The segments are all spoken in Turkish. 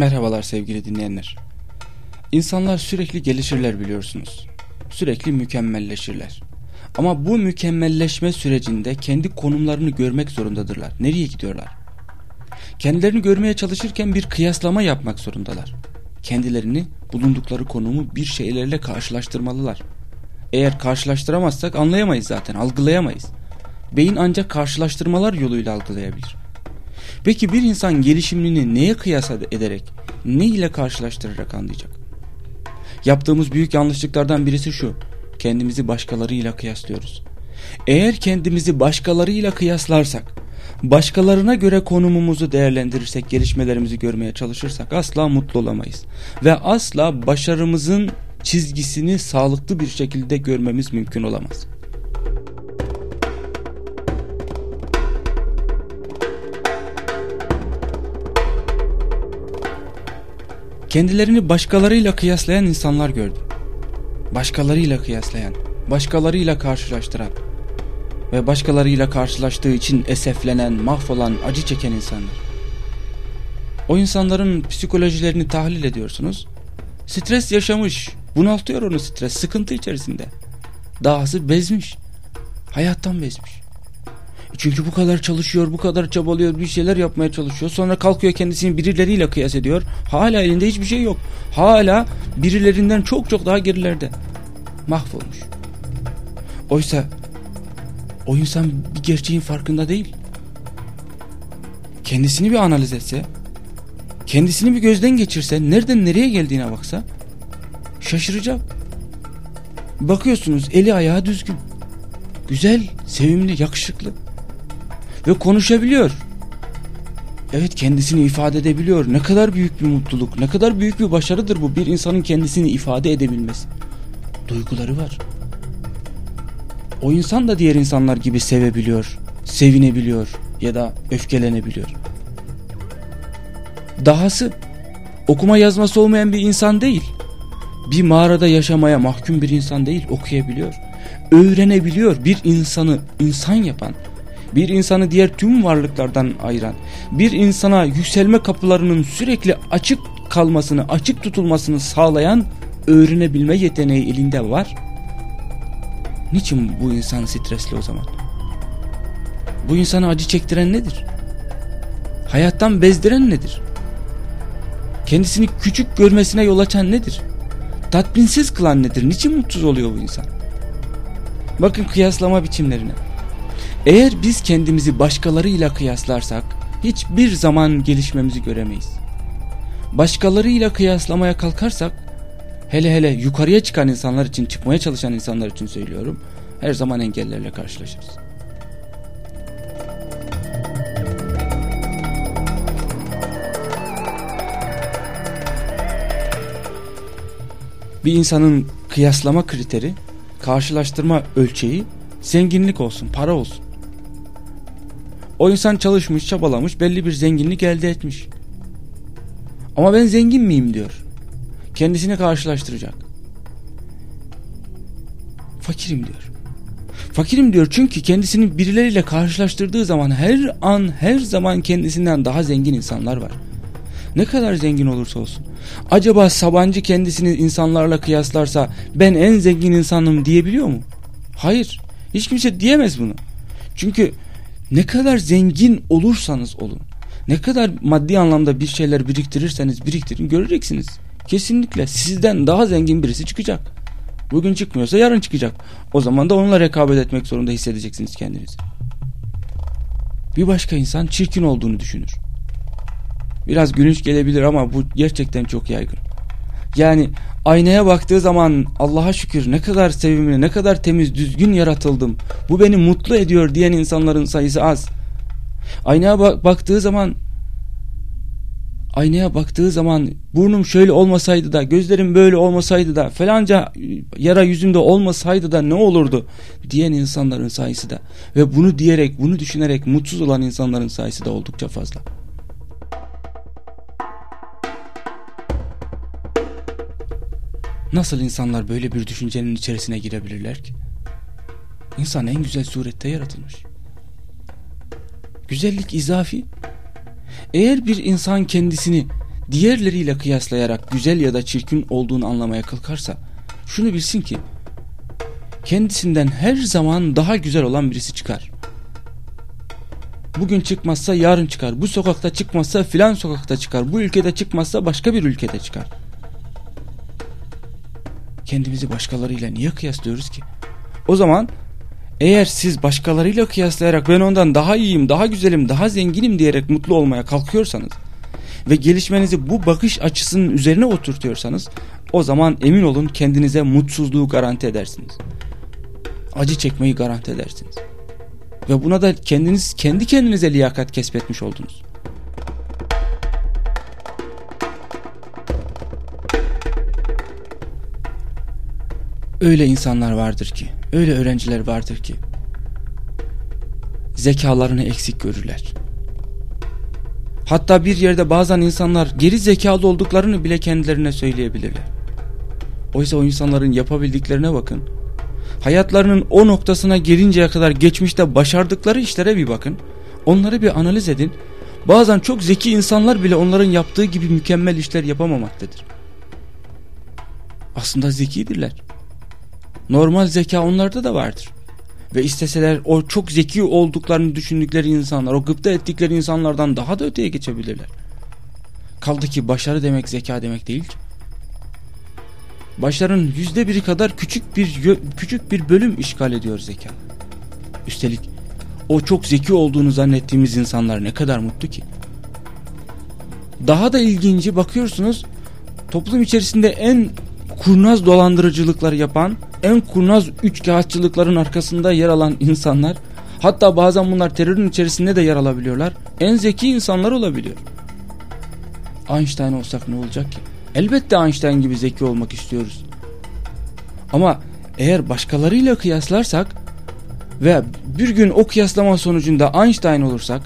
Merhabalar sevgili dinleyenler. İnsanlar sürekli gelişirler biliyorsunuz. Sürekli mükemmelleşirler. Ama bu mükemmelleşme sürecinde kendi konumlarını görmek zorundadırlar. Nereye gidiyorlar? Kendilerini görmeye çalışırken bir kıyaslama yapmak zorundalar. Kendilerini bulundukları konumu bir şeylerle karşılaştırmalılar. Eğer karşılaştıramazsak anlayamayız zaten, algılayamayız. Beyin ancak karşılaştırmalar yoluyla algılayabilir. Peki bir insan gelişimini neye kıyas ederek, ne ile karşılaştırarak anlayacak? Yaptığımız büyük yanlışlıklardan birisi şu. Kendimizi başkalarıyla kıyaslıyoruz. Eğer kendimizi başkalarıyla kıyaslarsak, başkalarına göre konumumuzu değerlendirirsek, gelişmelerimizi görmeye çalışırsak asla mutlu olamayız. Ve asla başarımızın çizgisini sağlıklı bir şekilde görmemiz mümkün olamaz. Kendilerini başkalarıyla kıyaslayan insanlar gördüm. Başkalarıyla kıyaslayan, başkalarıyla karşılaştıran ve başkalarıyla karşılaştığı için eseflenen, mahvolan, acı çeken insanlar. O insanların psikolojilerini tahlil ediyorsunuz. Stres yaşamış, bunaltıyor onu stres, sıkıntı içerisinde. Dahası bezmiş, hayattan bezmiş. Çünkü bu kadar çalışıyor, bu kadar çabalıyor, bir şeyler yapmaya çalışıyor. Sonra kalkıyor kendisini birileriyle kıyas ediyor. Hala elinde hiçbir şey yok. Hala birilerinden çok çok daha gerilerde. Mahvolmuş. Oysa o insan bir gerçeğin farkında değil. Kendisini bir analiz etse, kendisini bir gözden geçirse, nereden nereye geldiğine baksa şaşıracak. Bakıyorsunuz eli ayağı düzgün. Güzel, sevimli, yakışıklı ve konuşabiliyor. Evet kendisini ifade edebiliyor. Ne kadar büyük bir mutluluk, ne kadar büyük bir başarıdır bu bir insanın kendisini ifade edebilmesi. Duyguları var. O insan da diğer insanlar gibi sevebiliyor, sevinebiliyor ya da öfkelenebiliyor. Dahası okuma yazması olmayan bir insan değil. Bir mağarada yaşamaya mahkum bir insan değil, okuyabiliyor. Öğrenebiliyor bir insanı insan yapan, bir insanı diğer tüm varlıklardan ayıran, bir insana yükselme kapılarının sürekli açık kalmasını, açık tutulmasını sağlayan öğrenebilme yeteneği elinde var. Niçin bu insan stresli o zaman? Bu insanı acı çektiren nedir? Hayattan bezdiren nedir? Kendisini küçük görmesine yol açan nedir? Tatminsiz kılan nedir? Niçin mutsuz oluyor bu insan? Bakın kıyaslama biçimlerine. Eğer biz kendimizi başkalarıyla kıyaslarsak hiçbir zaman gelişmemizi göremeyiz. Başkalarıyla kıyaslamaya kalkarsak hele hele yukarıya çıkan insanlar için çıkmaya çalışan insanlar için söylüyorum her zaman engellerle karşılaşırız. Bir insanın kıyaslama kriteri, karşılaştırma ölçeği zenginlik olsun, para olsun. O insan çalışmış, çabalamış, belli bir zenginlik elde etmiş. Ama ben zengin miyim diyor. Kendisini karşılaştıracak. Fakirim diyor. Fakirim diyor çünkü kendisini birileriyle karşılaştırdığı zaman her an her zaman kendisinden daha zengin insanlar var. Ne kadar zengin olursa olsun. Acaba Sabancı kendisini insanlarla kıyaslarsa ben en zengin insanım diyebiliyor mu? Hayır. Hiç kimse diyemez bunu. Çünkü ne kadar zengin olursanız olun, ne kadar maddi anlamda bir şeyler biriktirirseniz biriktirin göreceksiniz. Kesinlikle sizden daha zengin birisi çıkacak. Bugün çıkmıyorsa yarın çıkacak. O zaman da onunla rekabet etmek zorunda hissedeceksiniz kendinizi. Bir başka insan çirkin olduğunu düşünür. Biraz gülünç gelebilir ama bu gerçekten çok yaygın. Yani aynaya baktığı zaman Allah'a şükür ne kadar sevimli, ne kadar temiz, düzgün yaratıldım. Bu beni mutlu ediyor diyen insanların sayısı az. Aynaya bak baktığı zaman aynaya baktığı zaman burnum şöyle olmasaydı da gözlerim böyle olmasaydı da falanca yara yüzümde olmasaydı da ne olurdu diyen insanların sayısı da ve bunu diyerek bunu düşünerek mutsuz olan insanların sayısı da oldukça fazla. Nasıl insanlar böyle bir düşüncenin içerisine girebilirler ki? İnsan en güzel surette yaratılmış. Güzellik izafi. Eğer bir insan kendisini diğerleriyle kıyaslayarak güzel ya da çirkin olduğunu anlamaya kalkarsa şunu bilsin ki kendisinden her zaman daha güzel olan birisi çıkar. Bugün çıkmazsa yarın çıkar. Bu sokakta çıkmazsa filan sokakta çıkar. Bu ülkede çıkmazsa başka bir ülkede çıkar. Kendimizi başkalarıyla niye kıyaslıyoruz ki? O zaman eğer siz başkalarıyla kıyaslayarak ben ondan daha iyiyim, daha güzelim, daha zenginim diyerek mutlu olmaya kalkıyorsanız ve gelişmenizi bu bakış açısının üzerine oturtuyorsanız o zaman emin olun kendinize mutsuzluğu garanti edersiniz. Acı çekmeyi garanti edersiniz. Ve buna da kendiniz kendi kendinize liyakat kesbetmiş oldunuz. Öyle insanlar vardır ki, öyle öğrenciler vardır ki zekalarını eksik görürler. Hatta bir yerde bazen insanlar geri zekalı olduklarını bile kendilerine söyleyebilirler. Oysa o insanların yapabildiklerine bakın. Hayatlarının o noktasına gelinceye kadar geçmişte başardıkları işlere bir bakın. Onları bir analiz edin. Bazen çok zeki insanlar bile onların yaptığı gibi mükemmel işler yapamamaktadır. Aslında zekidirler. Normal zeka onlarda da vardır. Ve isteseler o çok zeki olduklarını düşündükleri insanlar, o gıpta ettikleri insanlardan daha da öteye geçebilirler. Kaldı ki başarı demek zeka demek değil ki. Başarının yüzde biri kadar küçük bir küçük bir bölüm işgal ediyor zeka. Üstelik o çok zeki olduğunu zannettiğimiz insanlar ne kadar mutlu ki. Daha da ilginci bakıyorsunuz toplum içerisinde en kurnaz dolandırıcılıklar yapan, en kurnaz üç kağıtçılıkların arkasında yer alan insanlar, hatta bazen bunlar terörün içerisinde de yer alabiliyorlar, en zeki insanlar olabiliyor. Einstein olsak ne olacak ki? Elbette Einstein gibi zeki olmak istiyoruz. Ama eğer başkalarıyla kıyaslarsak ve bir gün o kıyaslama sonucunda Einstein olursak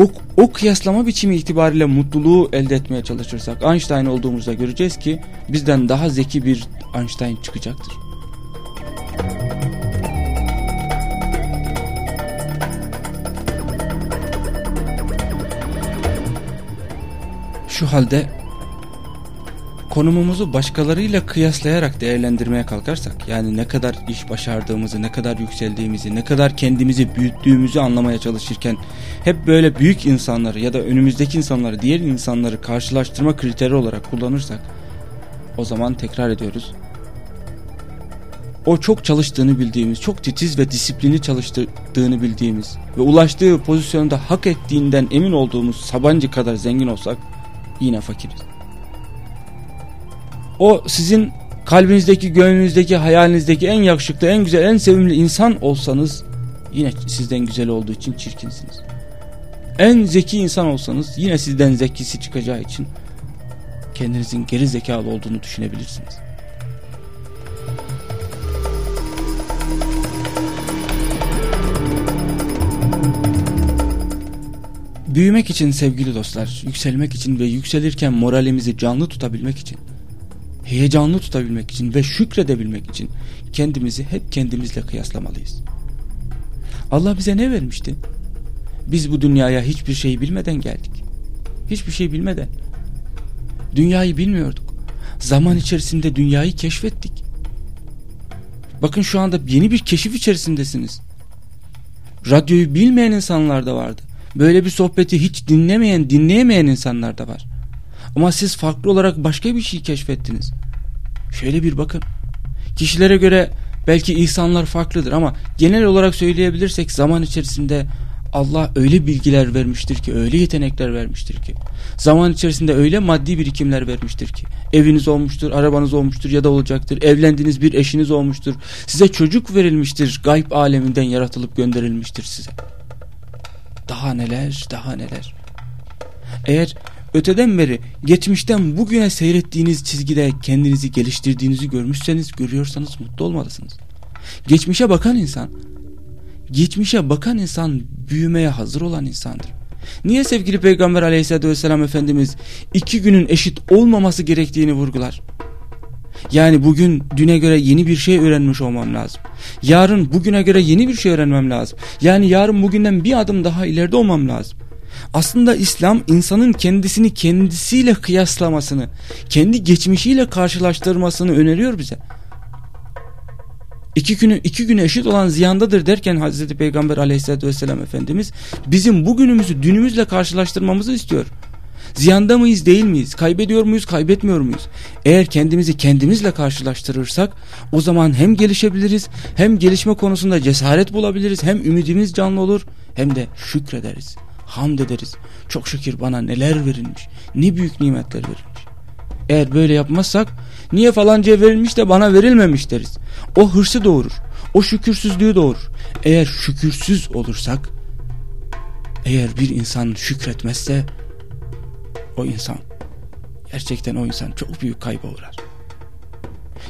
o, o kıyaslama biçimi itibariyle mutluluğu elde etmeye çalışırsak Einstein olduğumuzda göreceğiz ki bizden daha zeki bir Einstein çıkacaktır. Şu halde konumumuzu başkalarıyla kıyaslayarak değerlendirmeye kalkarsak yani ne kadar iş başardığımızı, ne kadar yükseldiğimizi, ne kadar kendimizi büyüttüğümüzü anlamaya çalışırken hep böyle büyük insanları ya da önümüzdeki insanları, diğer insanları karşılaştırma kriteri olarak kullanırsak o zaman tekrar ediyoruz. O çok çalıştığını bildiğimiz, çok titiz ve disiplini çalıştırdığını bildiğimiz ve ulaştığı pozisyonda hak ettiğinden emin olduğumuz Sabancı kadar zengin olsak yine fakiriz. O sizin kalbinizdeki, gönlünüzdeki, hayalinizdeki en yakışıklı, en güzel, en sevimli insan olsanız yine sizden güzel olduğu için çirkinsiniz. En zeki insan olsanız yine sizden zekisi çıkacağı için kendinizin geri zekalı olduğunu düşünebilirsiniz. Büyümek için sevgili dostlar, yükselmek için ve yükselirken moralimizi canlı tutabilmek için heyecanlı tutabilmek için ve şükredebilmek için kendimizi hep kendimizle kıyaslamalıyız. Allah bize ne vermişti? Biz bu dünyaya hiçbir şey bilmeden geldik. Hiçbir şey bilmeden. Dünyayı bilmiyorduk. Zaman içerisinde dünyayı keşfettik. Bakın şu anda yeni bir keşif içerisindesiniz. Radyoyu bilmeyen insanlar da vardı. Böyle bir sohbeti hiç dinlemeyen, dinleyemeyen insanlar da var. Ama siz farklı olarak başka bir şey keşfettiniz. Şöyle bir bakın. Kişilere göre belki ihsanlar farklıdır ama genel olarak söyleyebilirsek zaman içerisinde Allah öyle bilgiler vermiştir ki, öyle yetenekler vermiştir ki. Zaman içerisinde öyle maddi birikimler vermiştir ki. Eviniz olmuştur, arabanız olmuştur ya da olacaktır. Evlendiğiniz bir eşiniz olmuştur. Size çocuk verilmiştir, gayb aleminden yaratılıp gönderilmiştir size. Daha neler, daha neler. Eğer öteden beri geçmişten bugüne seyrettiğiniz çizgide kendinizi geliştirdiğinizi görmüşseniz görüyorsanız mutlu olmalısınız. Geçmişe bakan insan geçmişe bakan insan büyümeye hazır olan insandır. Niye sevgili Peygamber aleyhissalatü vesselam Efendimiz iki günün eşit olmaması gerektiğini vurgular? Yani bugün düne göre yeni bir şey öğrenmiş olmam lazım. Yarın bugüne göre yeni bir şey öğrenmem lazım. Yani yarın bugünden bir adım daha ileride olmam lazım. Aslında İslam insanın kendisini kendisiyle kıyaslamasını, kendi geçmişiyle karşılaştırmasını öneriyor bize. İki günü iki güne eşit olan ziyandadır derken Hazreti Peygamber Aleyhisselatü vesselam Efendimiz bizim bugünümüzü dünümüzle karşılaştırmamızı istiyor. Ziyanda mıyız değil miyiz? Kaybediyor muyuz kaybetmiyor muyuz? Eğer kendimizi kendimizle karşılaştırırsak o zaman hem gelişebiliriz hem gelişme konusunda cesaret bulabiliriz hem ümidimiz canlı olur hem de şükrederiz. Hamd ederiz. Çok şükür bana neler verilmiş. Ne büyük nimetler verilmiş. Eğer böyle yapmazsak niye falancaya verilmiş de bana verilmemiş deriz. O hırsı doğurur. O şükürsüzlüğü doğurur. Eğer şükürsüz olursak eğer bir insan şükretmezse o insan gerçekten o insan çok büyük kayba uğrar.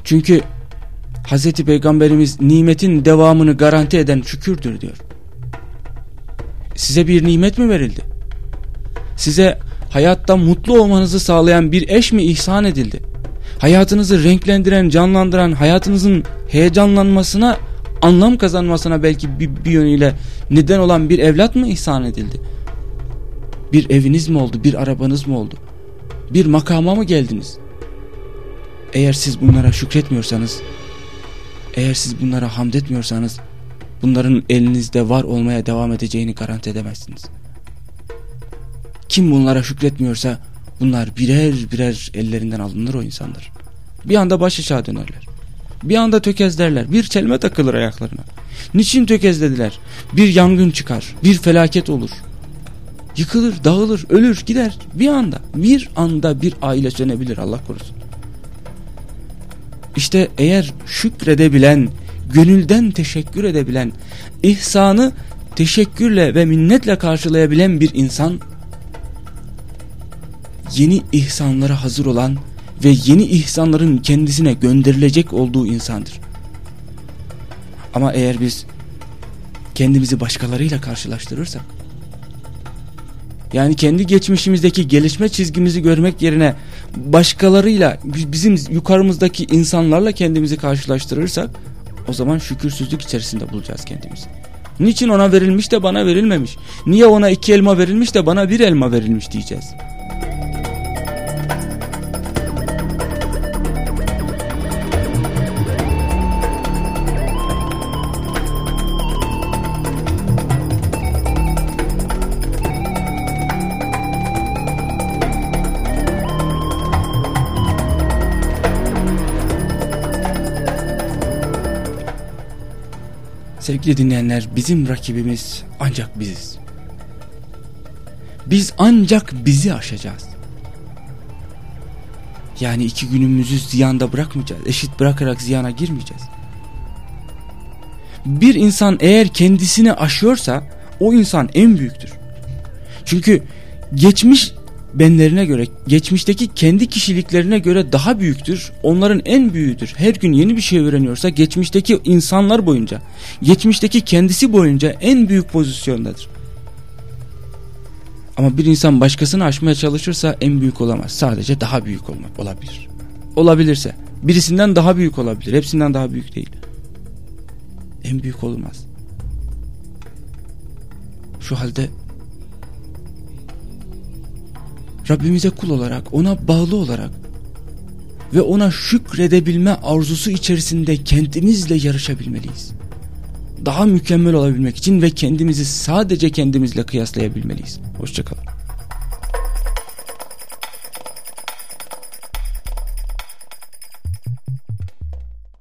Çünkü Hazreti Peygamberimiz nimetin devamını garanti eden şükürdür diyor. Size bir nimet mi verildi? Size hayatta mutlu olmanızı sağlayan bir eş mi ihsan edildi? Hayatınızı renklendiren, canlandıran, hayatınızın heyecanlanmasına, anlam kazanmasına belki bir, bir yönüyle neden olan bir evlat mı ihsan edildi? Bir eviniz mi oldu, bir arabanız mı oldu? Bir makama mı geldiniz? Eğer siz bunlara şükretmiyorsanız, eğer siz bunlara hamd etmiyorsanız, bunların elinizde var olmaya devam edeceğini garanti edemezsiniz. Kim bunlara şükretmiyorsa, bunlar birer birer ellerinden alınır o insanlar. Bir anda baş aşağı dönerler. Bir anda tökezlerler. Bir çelme takılır ayaklarına. Niçin tökezlediler? Bir yangın çıkar. Bir felaket olur. Yıkılır, dağılır, ölür, gider. Bir anda, bir anda bir aile sönebilir Allah korusun. İşte eğer şükredebilen, gönülden teşekkür edebilen, ihsanı teşekkürle ve minnetle karşılayabilen bir insan, yeni ihsanlara hazır olan ve yeni ihsanların kendisine gönderilecek olduğu insandır. Ama eğer biz kendimizi başkalarıyla karşılaştırırsak, yani kendi geçmişimizdeki gelişme çizgimizi görmek yerine başkalarıyla bizim yukarımızdaki insanlarla kendimizi karşılaştırırsak o zaman şükürsüzlük içerisinde bulacağız kendimizi. Niçin ona verilmiş de bana verilmemiş? Niye ona iki elma verilmiş de bana bir elma verilmiş diyeceğiz. Sevgili dinleyenler bizim rakibimiz ancak biziz. Biz ancak bizi aşacağız. Yani iki günümüzü ziyanda bırakmayacağız. Eşit bırakarak ziyana girmeyeceğiz. Bir insan eğer kendisini aşıyorsa o insan en büyüktür. Çünkü geçmiş benlerine göre geçmişteki kendi kişiliklerine göre daha büyüktür. Onların en büyüğüdür. Her gün yeni bir şey öğreniyorsa geçmişteki insanlar boyunca, geçmişteki kendisi boyunca en büyük pozisyondadır. Ama bir insan başkasını aşmaya çalışırsa en büyük olamaz. Sadece daha büyük olmak olabilir. Olabilirse birisinden daha büyük olabilir. Hepsinden daha büyük değil. En büyük olmaz. Şu halde Rabbimize kul olarak, ona bağlı olarak ve ona şükredebilme arzusu içerisinde kendimizle yarışabilmeliyiz. Daha mükemmel olabilmek için ve kendimizi sadece kendimizle kıyaslayabilmeliyiz. Hoşçakalın.